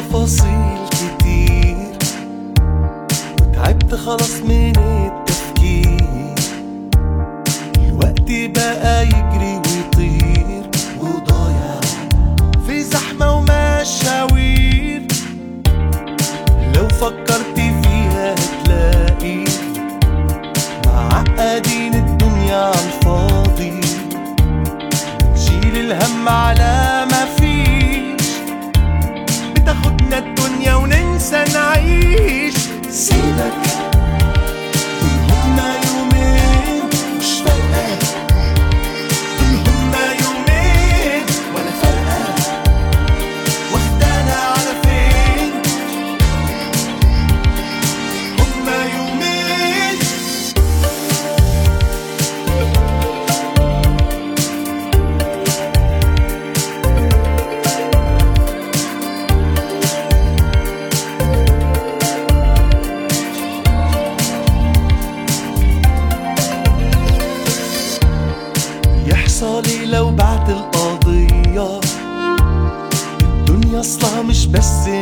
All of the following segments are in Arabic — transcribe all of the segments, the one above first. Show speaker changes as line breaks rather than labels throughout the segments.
تفاصيل كتير. وتعبت خلاص من التفكير. الوقت بقى يجري ويطير. وضايع في زحمة ومشاوير. لو فكرت فيها هتلاقي معقدين الدنيا عالفاضي نشيل الهم على
espécie.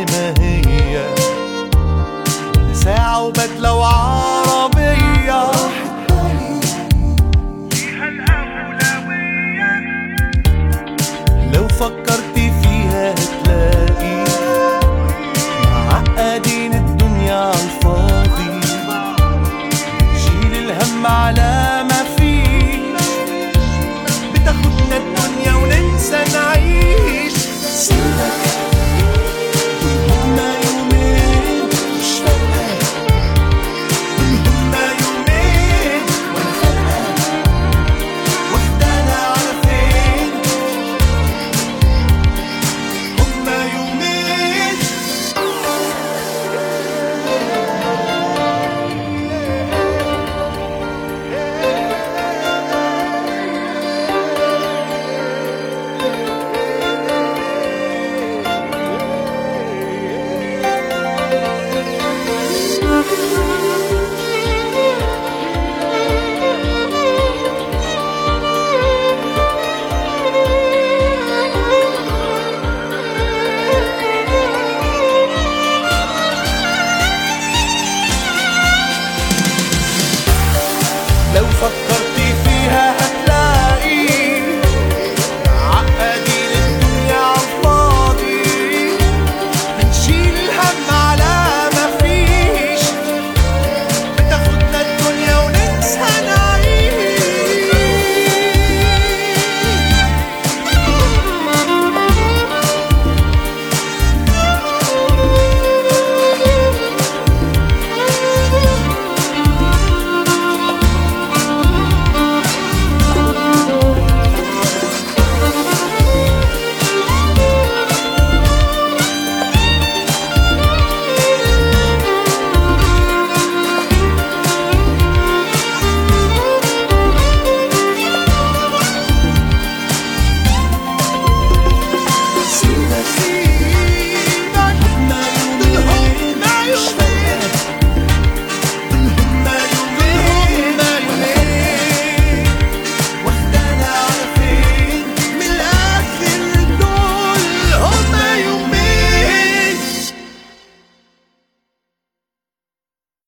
Não só